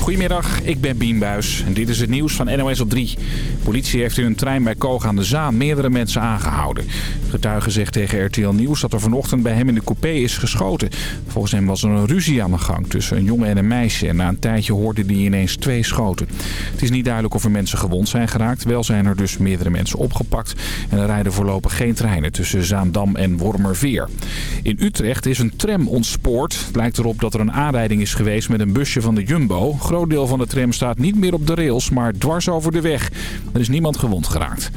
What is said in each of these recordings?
Goedemiddag, ik ben Bien Buis en dit is het nieuws van NOS op 3. Politie heeft in een trein bij Koog aan de Zaan meerdere mensen aangehouden. Getuige zegt tegen RTL Nieuws dat er vanochtend bij hem in de coupé is geschoten. Volgens hem was er een ruzie aan de gang tussen een jongen en een meisje. En na een tijdje hoorde hij ineens twee schoten. Het is niet duidelijk of er mensen gewond zijn geraakt. Wel zijn er dus meerdere mensen opgepakt. En er rijden voorlopig geen treinen tussen Zaandam en Wormerveer. In Utrecht is een tram ontspoord. Het lijkt erop dat er een aanrijding is geweest met een busje van de Jumbo. Groot deel van de tram staat niet meer op de rails, maar dwars over de weg. Er is niemand gewond geraakt.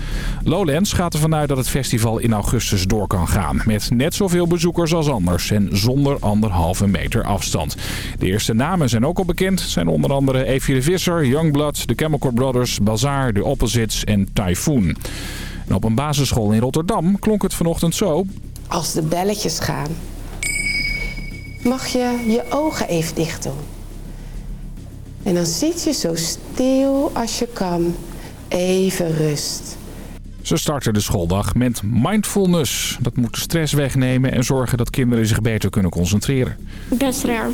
Lowlands gaat ervan uit dat het festival in augustus door kan gaan. Met net zoveel bezoekers als anders en zonder anderhalve meter afstand. De eerste namen zijn ook al bekend. Zijn onder andere Evie de Visser, Youngblood, de Chemical Brothers, Bazaar, The Opposites en Typhoon. Op een basisschool in Rotterdam klonk het vanochtend zo. Als de belletjes gaan, mag je je ogen even dicht doen. En dan zit je zo stil als je kan. Even rust. Ze starten de schooldag met mindfulness. Dat moet de stress wegnemen en zorgen dat kinderen zich beter kunnen concentreren. Best raar.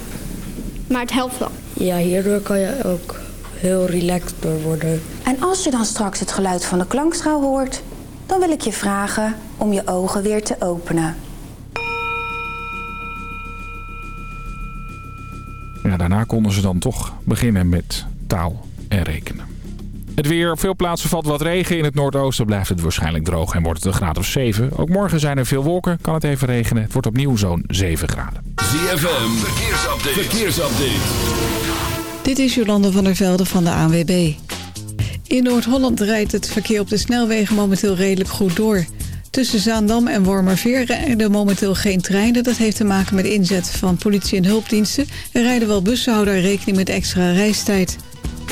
Maar het helpt wel. Ja, hierdoor kan je ook heel relaxed door worden. En als je dan straks het geluid van de klankschaal hoort... dan wil ik je vragen om je ogen weer te openen. Ja, daarna konden ze dan toch beginnen met taal en rekenen. Het weer. Op veel plaatsen valt wat regen. In het noordoosten blijft het waarschijnlijk droog en wordt het een graad of 7. Ook morgen zijn er veel wolken. Kan het even regenen. Het wordt opnieuw zo'n 7 graden. ZFM. Verkeersupdate. Verkeersupdate. Dit is Jolande van der Velde van de ANWB. In Noord-Holland rijdt het verkeer op de snelwegen momenteel redelijk goed door. Tussen Zaandam en Wormerveer rijden momenteel geen treinen. Dat heeft te maken met inzet van politie en hulpdiensten. Er rijden wel bussen, houden rekening met extra reistijd.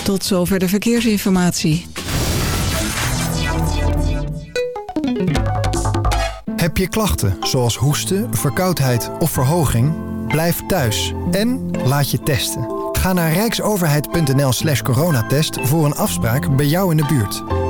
Tot zover de verkeersinformatie. Heb je klachten zoals hoesten, verkoudheid of verhoging? Blijf thuis en laat je testen. Ga naar rijksoverheid.nl slash coronatest voor een afspraak bij jou in de buurt.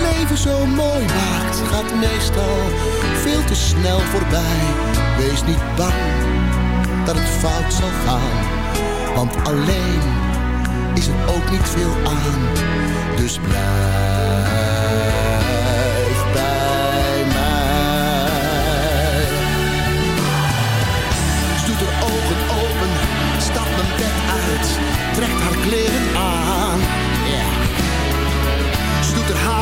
Leven zo mooi maakt, gaat meestal veel te snel voorbij. Wees niet bang dat het fout zal gaan, want alleen is er ook niet veel aan. Dus blijf bij mij. Ze doet haar ogen open, stapt mijn bed uit, trekt haar kleren aan.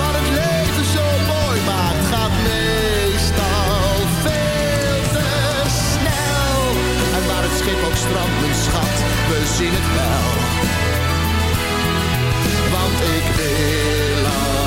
Wat het leven zo mooi, maar gaat meestal veel te snel. En waar het schip op strand is schat, we zien het wel. Want ik ben.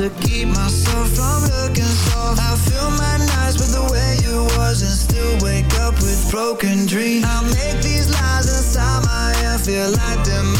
to keep myself from looking soft. I fill my nights with the way you was And still wake up with broken dreams. I make these lies inside my head feel like they're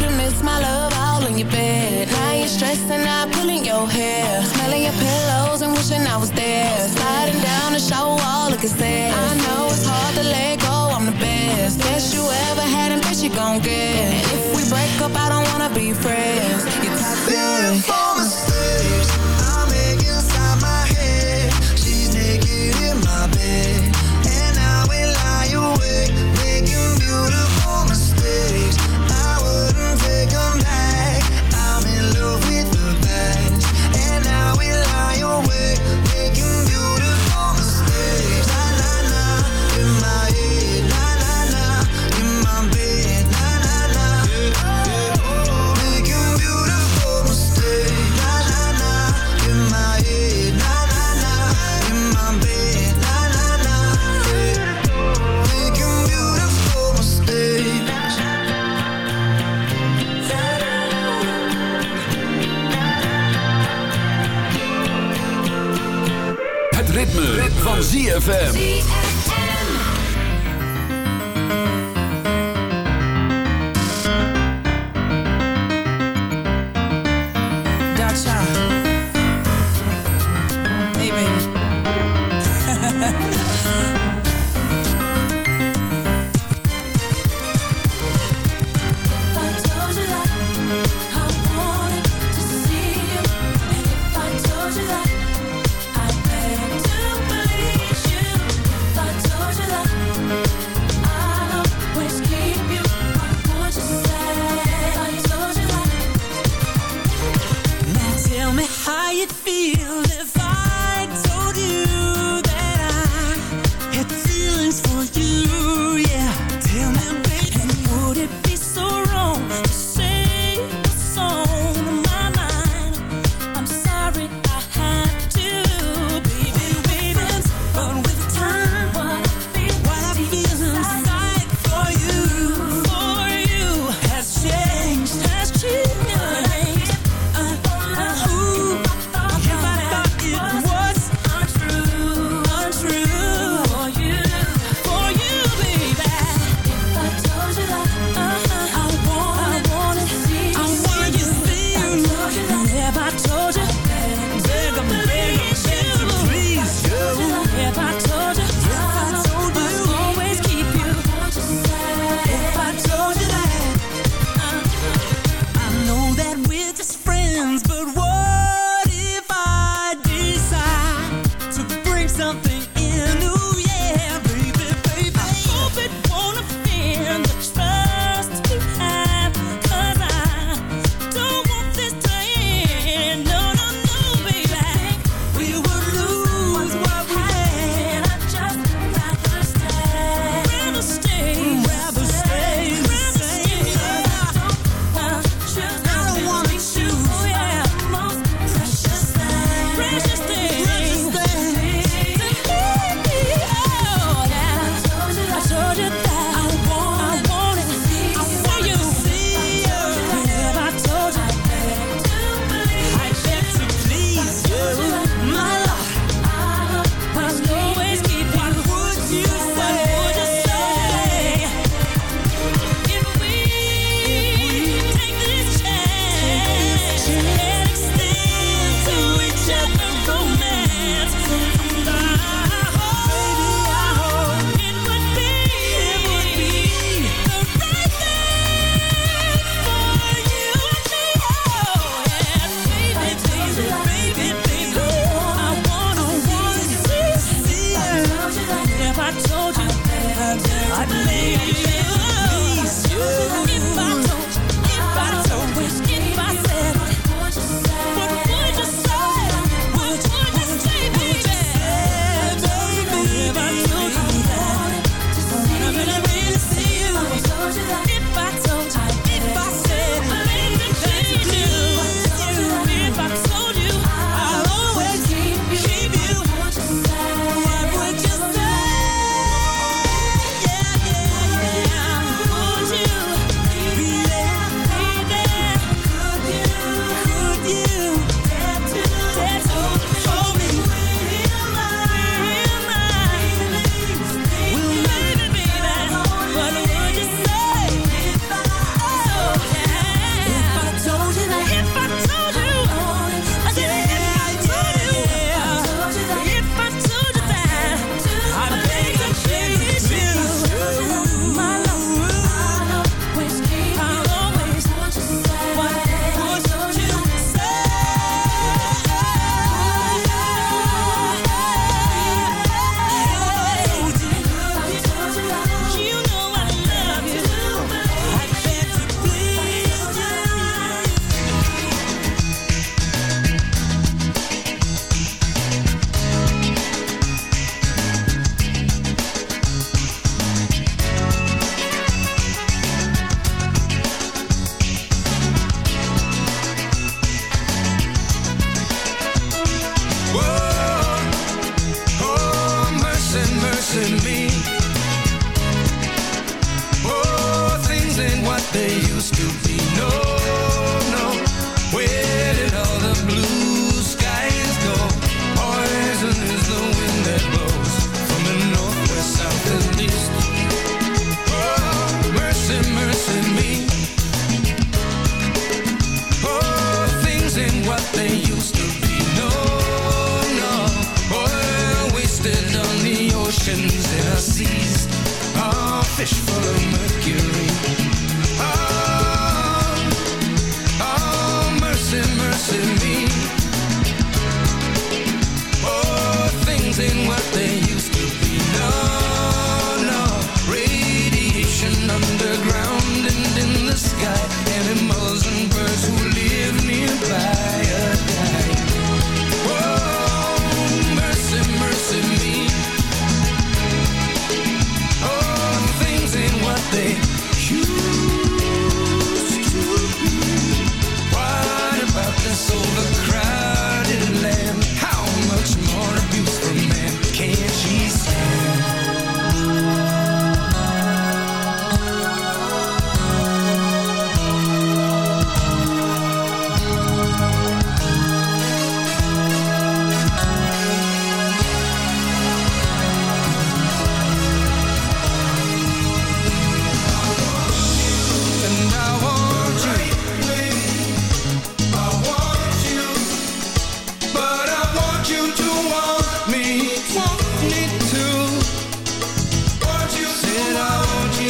you miss my love all in your bed. Now you're stressing out, pulling your hair. Smelling your pillows and wishing I was there. Sliding down the shower wall, looking sad. I know ZFM. they used to be.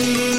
see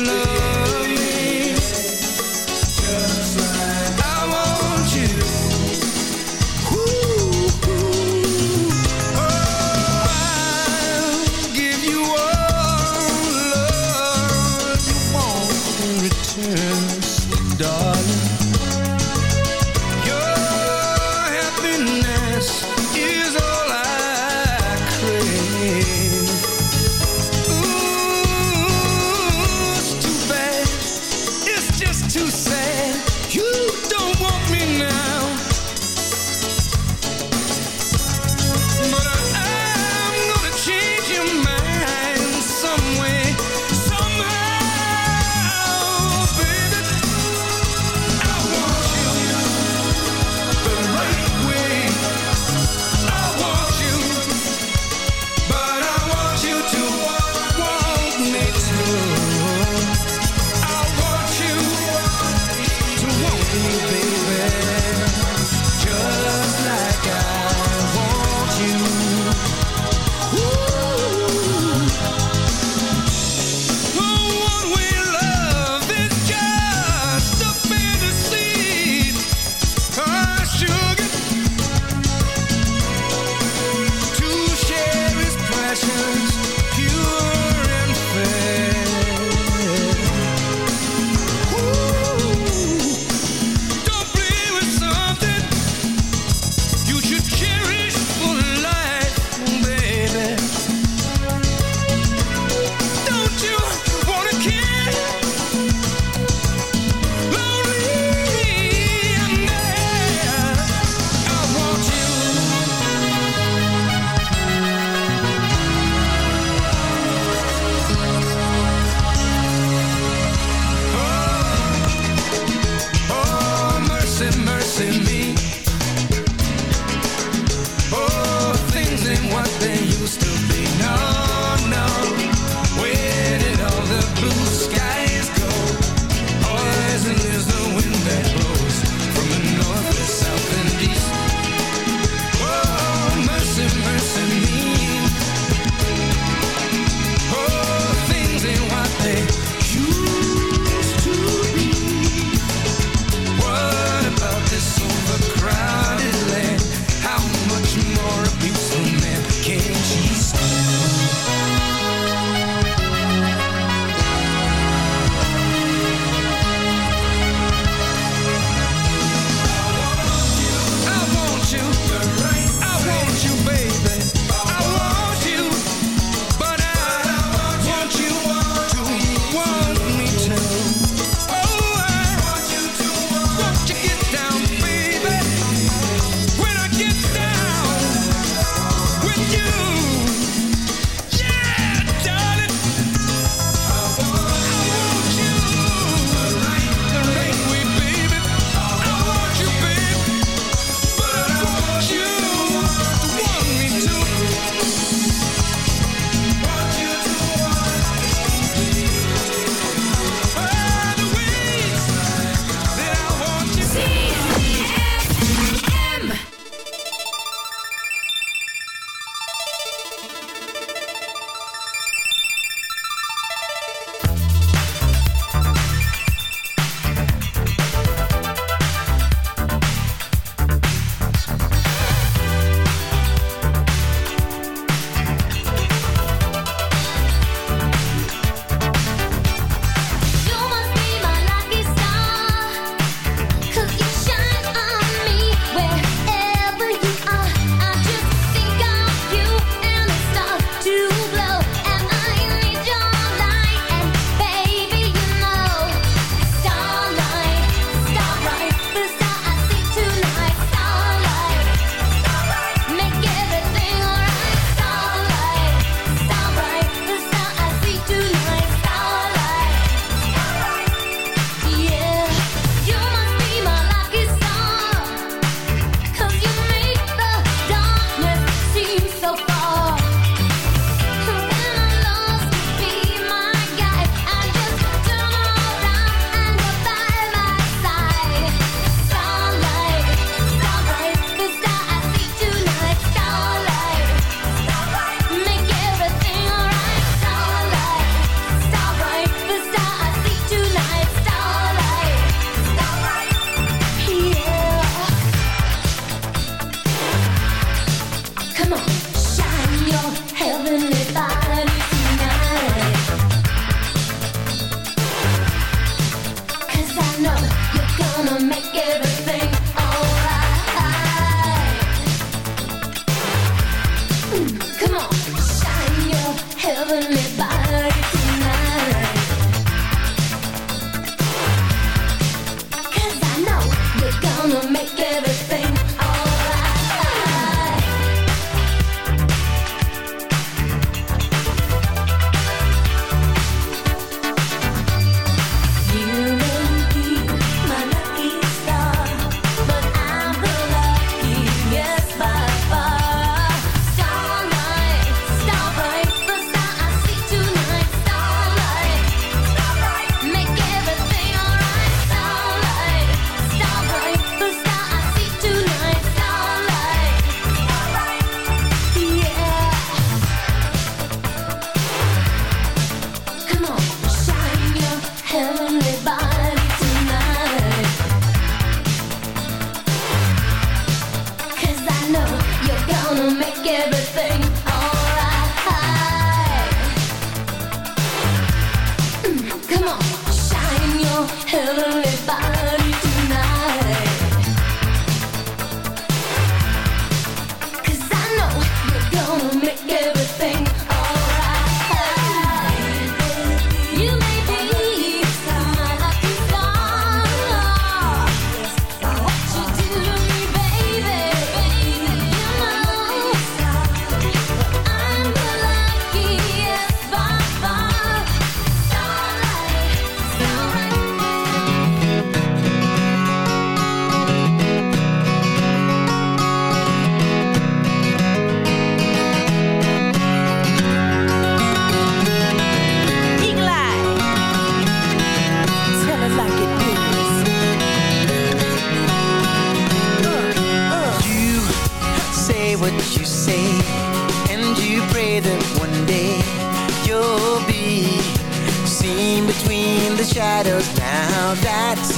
shadows now. That's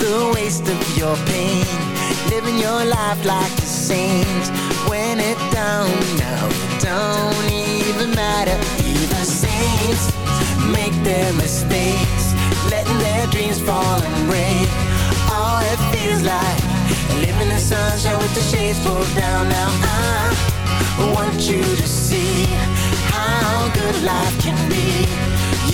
the waste of your pain. Living your life like a saint. When it don't, no, it don't even matter. Even saints make their mistakes. Letting their dreams fall and break. All it feels like Living in sunshine with the shades pulled down. Now I want you to see How good life can be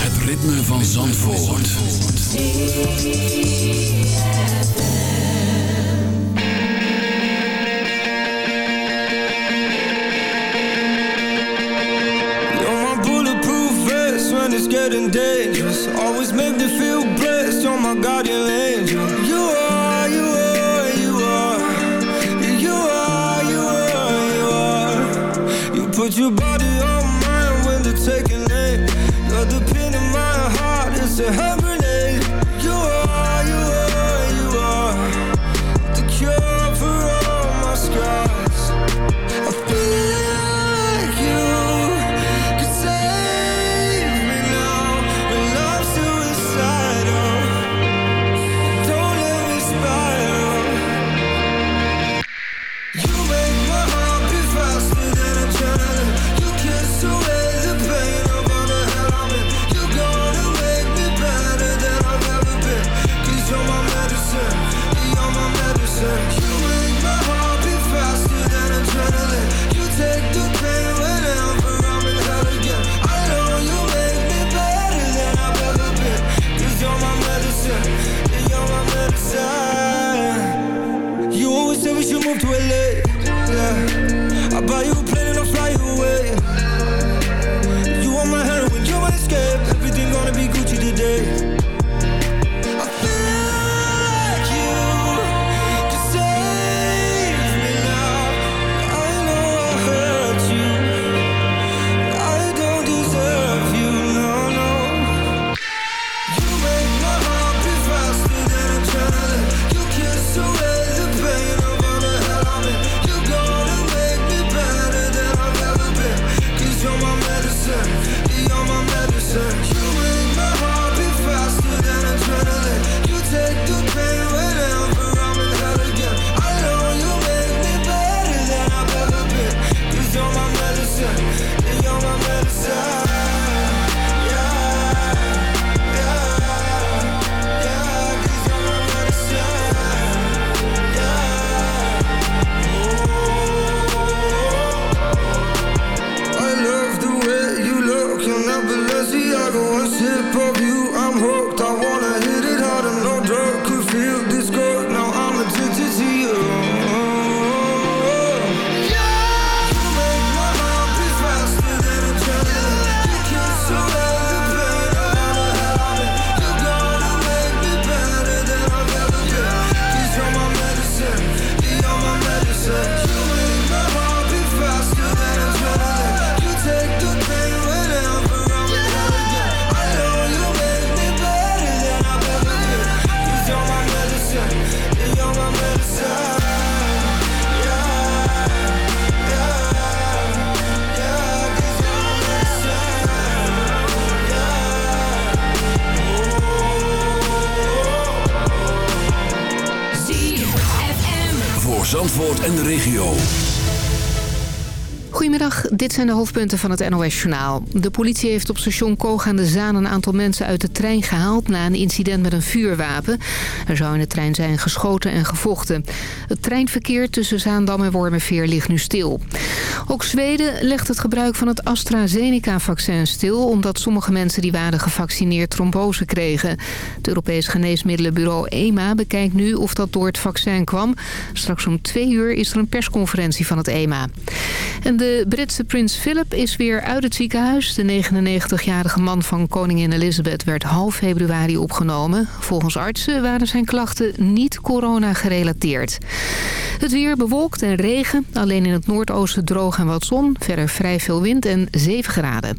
Het ritme van Zandvoort. It's getting dangerous. Always make me feel blessed. On my guardian angel. You are, you are, you are. You are, you are, you are. You put your body dit zijn de hoofdpunten van het NOS-journaal. De politie heeft op station Koog aan de Zaan een aantal mensen uit de trein gehaald... na een incident met een vuurwapen. Er zou in de trein zijn geschoten en gevochten. Het treinverkeer tussen Zaandam en Wormerveer ligt nu stil. Ook Zweden legt het gebruik van het AstraZeneca-vaccin stil... omdat sommige mensen die waren gevaccineerd trombose kregen. Het Europees Geneesmiddelenbureau EMA bekijkt nu of dat door het vaccin kwam. Straks om twee uur is er een persconferentie van het EMA. En de Britse prins Philip is weer uit het ziekenhuis. De 99-jarige man van koningin Elizabeth werd half februari opgenomen. Volgens artsen waren zijn klachten niet corona gerelateerd. Het weer bewolkt en regen, alleen in het noordoosten droog en wat zon. Verder vrij veel wind en 7 graden.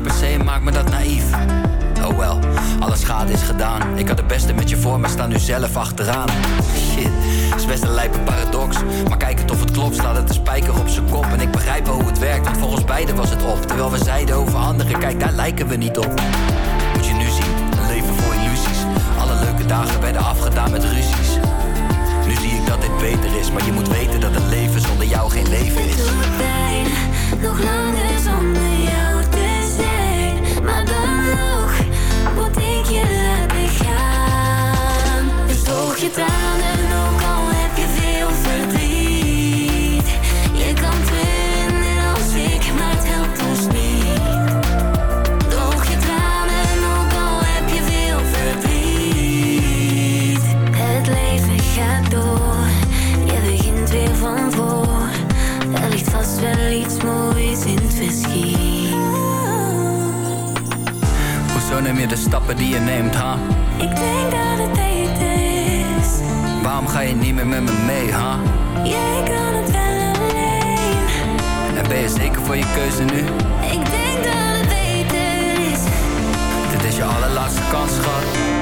per se? Maakt me dat naïef. Oh wel, alle schade is gedaan. Ik had het beste met je voor, maar sta nu zelf achteraan. Shit, is best een lijpe paradox. Maar kijk het of het klopt, slaat het de spijker op zijn kop. En ik begrijp wel hoe het werkt, want voor ons beiden was het op. Terwijl we zeiden over anderen, kijk daar lijken we niet op. Moet je nu zien, een leven vol illusies. Alle leuke dagen werden afgedaan met ruzies. Nu zie ik dat dit beter is, maar je moet weten dat een leven zonder jou geen leven is. pijn, nog langer zonder jou. Maar dan nog moet ik je laten gaan. Dus droog je tranen, neem je de stappen die je neemt, ha? Ik denk dat het beter is. Waarom ga je niet meer met me mee, ha? Jij kan het wel alleen. En ben je zeker voor je keuze nu? Ik denk dat het beter is. Dit is je allerlaatste kans, schat.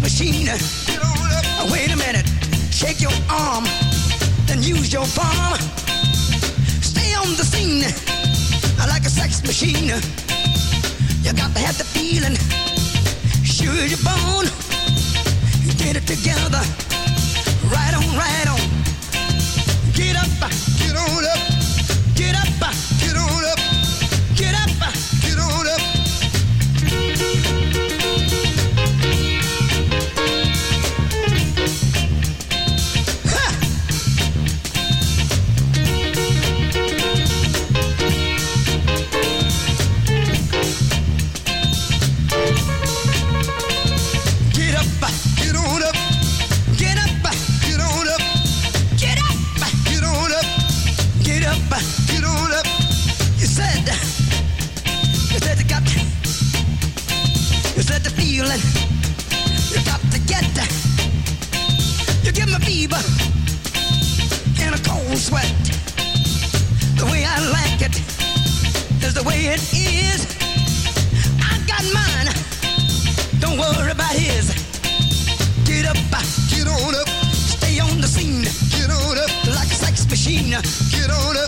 Machine. Wait a minute. Shake your arm. Then use your palm. Stay on the scene. Like a sex machine. You got to have the feeling. Sure you're born. Get it together. Right on, right on. Get up, get on up. It is. I got mine. Don't worry about his. Get up, get on up, stay on the scene. Get on up like a sex machine. Get on up,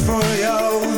for you.